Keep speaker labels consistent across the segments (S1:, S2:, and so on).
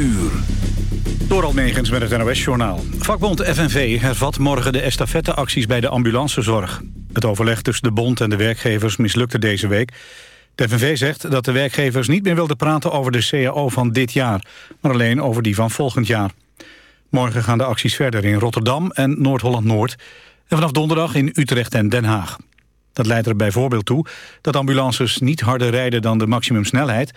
S1: uur. Door met het NOS-journaal. Vakbond FNV hervat morgen de estafetteacties bij de ambulancezorg. Het overleg tussen de bond en de werkgevers mislukte deze week. De FNV zegt dat de werkgevers niet meer wilden praten over de CAO van dit jaar... maar alleen over die van volgend jaar. Morgen gaan de acties verder in Rotterdam en Noord-Holland-Noord... en vanaf donderdag in Utrecht en Den Haag. Dat leidt er bijvoorbeeld toe dat ambulances niet harder rijden dan de maximumsnelheid...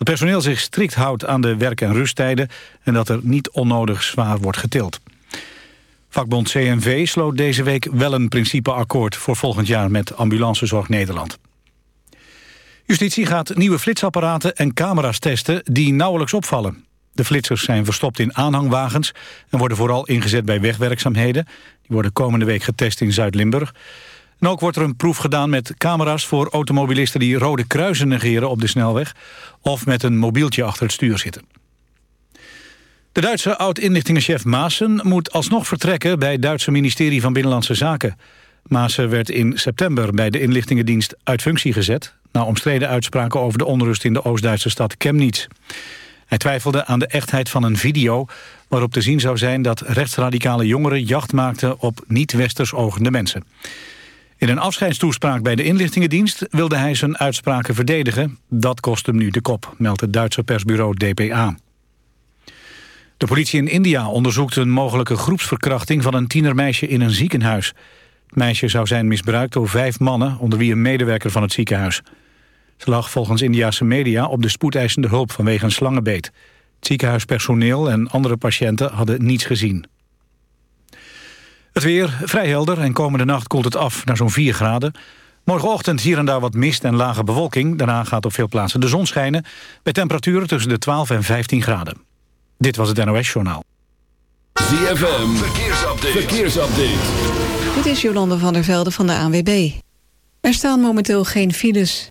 S1: dat personeel zich strikt houdt aan de werk- en rusttijden... en dat er niet onnodig zwaar wordt getild. Vakbond CNV sloot deze week wel een principeakkoord... voor volgend jaar met Ambulancezorg Nederland. Justitie gaat nieuwe flitsapparaten en camera's testen die nauwelijks opvallen. De flitsers zijn verstopt in aanhangwagens... en worden vooral ingezet bij wegwerkzaamheden. Die worden komende week getest in Zuid-Limburg. En ook wordt er een proef gedaan met camera's voor automobilisten... die rode kruisen negeren op de snelweg... of met een mobieltje achter het stuur zitten. De Duitse oud-inlichtingenchef Maassen moet alsnog vertrekken... bij het Duitse ministerie van Binnenlandse Zaken. Maassen werd in september bij de inlichtingendienst uit functie gezet... na omstreden uitspraken over de onrust in de Oost-Duitse stad Chemnitz. Hij twijfelde aan de echtheid van een video waarop te zien zou zijn dat rechtsradicale jongeren jacht maakten op niet-westers ogende mensen. In een afscheidstoespraak bij de inlichtingendienst wilde hij zijn uitspraken verdedigen. Dat kost hem nu de kop, meldt het Duitse persbureau DPA. De politie in India onderzoekt een mogelijke groepsverkrachting van een tienermeisje in een ziekenhuis. Het meisje zou zijn misbruikt door vijf mannen, onder wie een medewerker van het ziekenhuis. Ze lag volgens Indiase media op de spoedeisende hulp vanwege een slangenbeet. Het ziekenhuispersoneel en andere patiënten hadden niets gezien. Het weer vrij helder en komende nacht koelt het af naar zo'n 4 graden. Morgenochtend hier en daar wat mist en lage bewolking. Daarna gaat op veel plaatsen de zon schijnen... bij temperaturen tussen de 12 en 15 graden. Dit was het NOS Journaal.
S2: ZFM, verkeersupdate. verkeersupdate.
S3: Dit is Jolande van der Velde van de ANWB. Er staan momenteel geen files.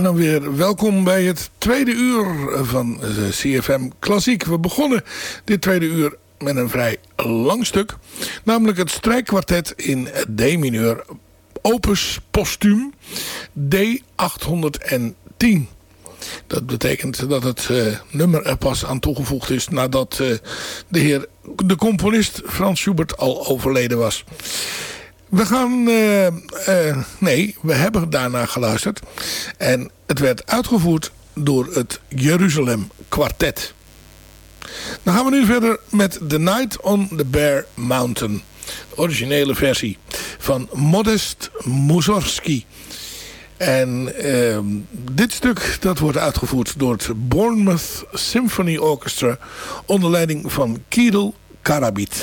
S4: En dan weer welkom bij het tweede uur van de CFM Klassiek. We begonnen dit tweede uur met een vrij lang stuk. Namelijk het strijkkwartet in D-mineur opus postuum D810. Dat betekent dat het uh, nummer er pas aan toegevoegd is nadat uh, de heer, de componist Frans Schubert al overleden was. We gaan, uh, nee, we hebben daarna geluisterd. En het werd uitgevoerd door het Jeruzalem Quartet. Dan gaan we nu verder met The Night on the Bear Mountain. Originele versie van Modest Mussorgsky. En uh, dit stuk dat wordt uitgevoerd door het Bournemouth Symphony Orchestra onder leiding van Kiedel Karabit.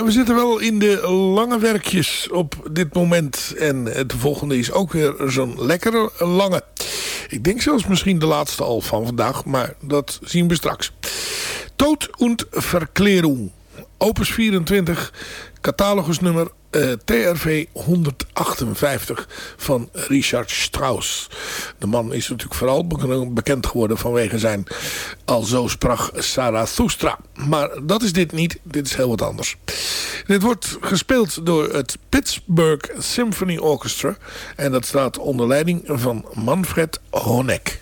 S4: Ja, we zitten wel in de lange werkjes op dit moment. En de volgende is ook weer zo'n lekkere lange. Ik denk zelfs misschien de laatste al van vandaag, maar dat zien we straks. Tod und Verklärung. Opus 24, catalogusnummer uh, TRV 158 van Richard Strauss. De man is natuurlijk vooral bekend geworden vanwege zijn Al zo sprak Zarathustra. Maar dat is dit niet, dit is heel wat anders. Dit wordt gespeeld door het Pittsburgh Symphony Orchestra. En dat staat onder leiding van Manfred Honeck.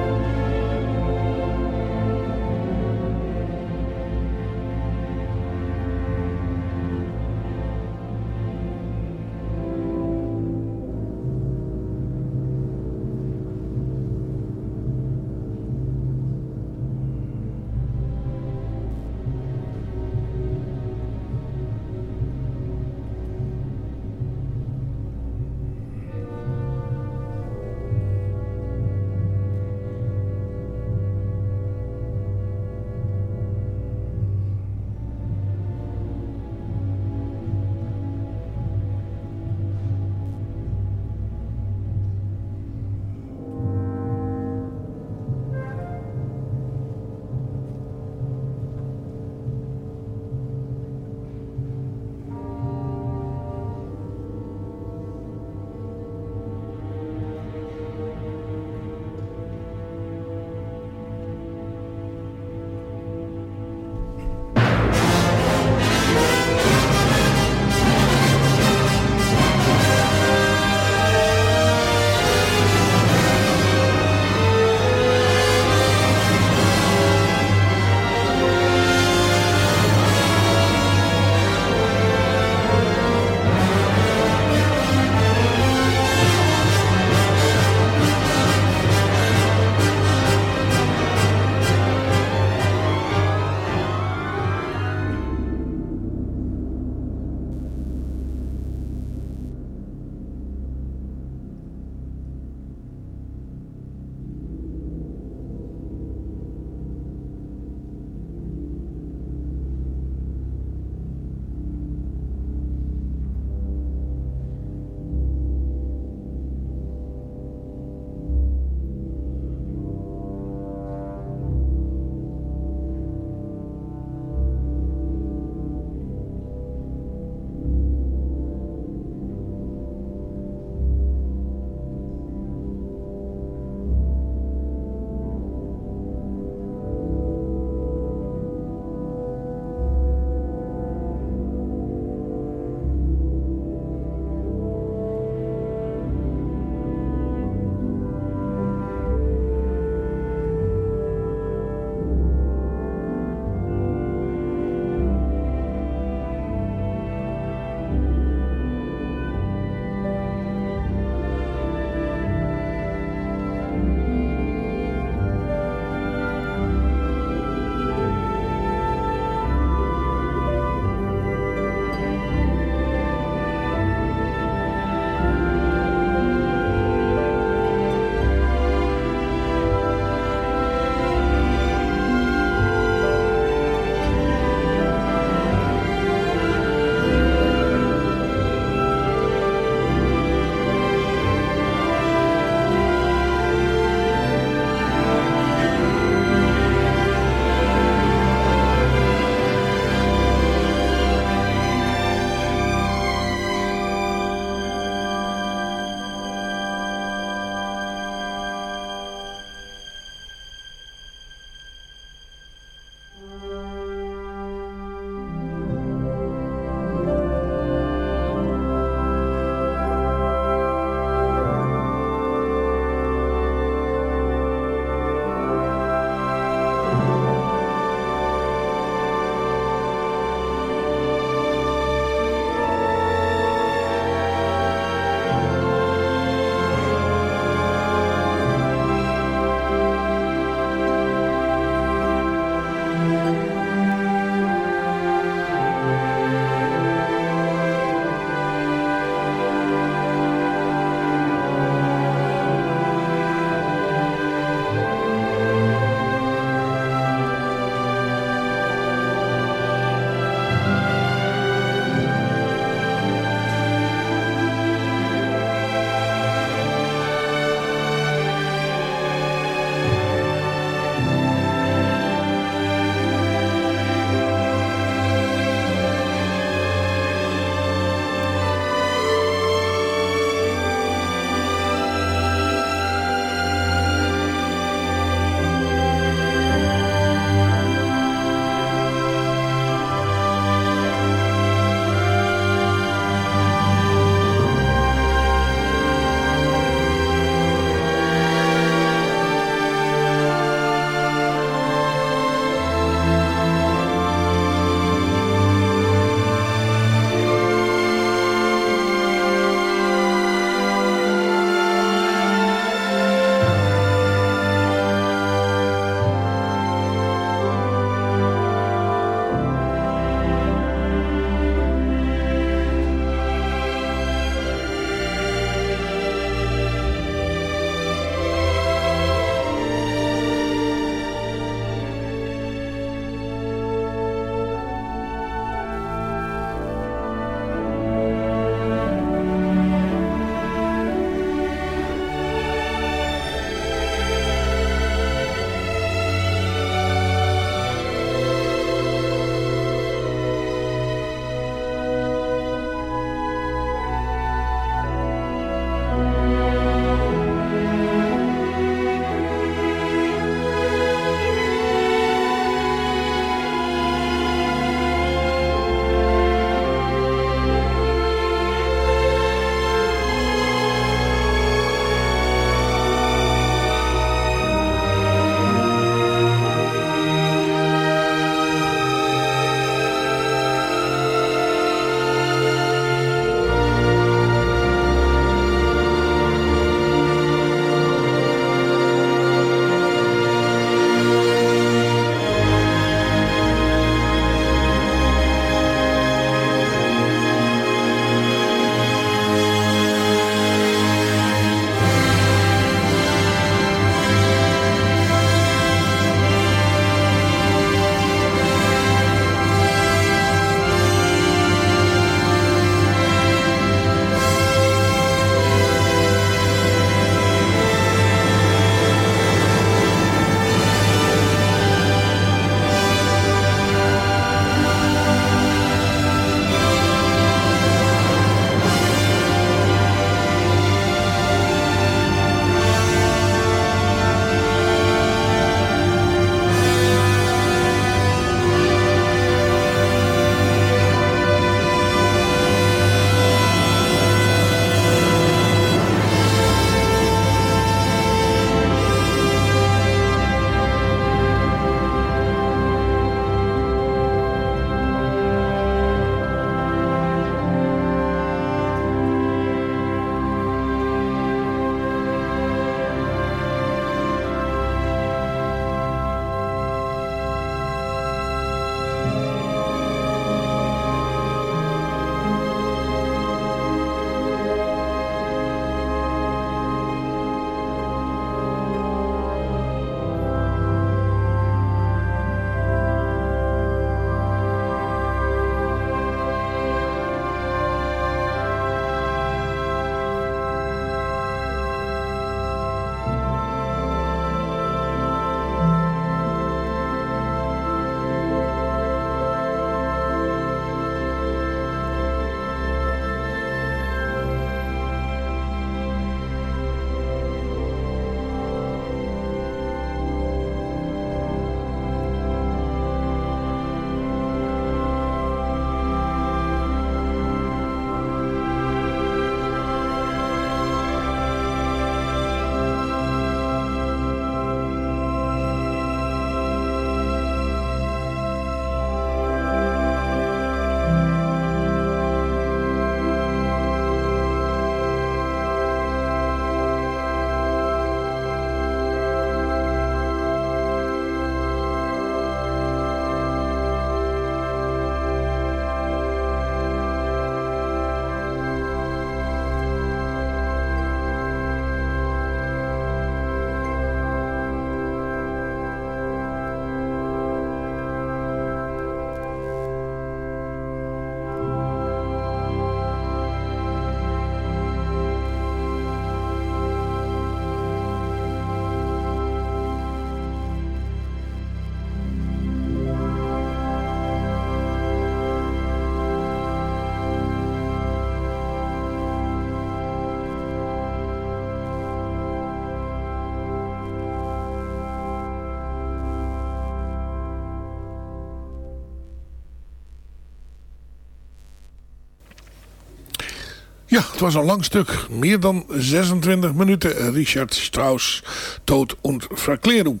S4: Ja, het was een lang stuk. Meer dan 26 minuten. Richard Strauss, Tood und Verklärung.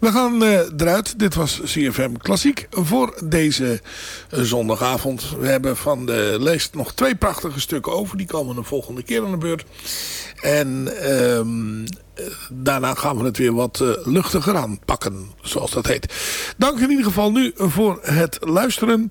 S4: We gaan uh, eruit. Dit was CFM Klassiek voor deze uh, zondagavond. We hebben van de lijst nog twee prachtige stukken over. Die komen de volgende keer aan de beurt. En um, daarna gaan we het weer wat uh, luchtiger aanpakken. Zoals dat heet. Dank in ieder geval nu voor het luisteren.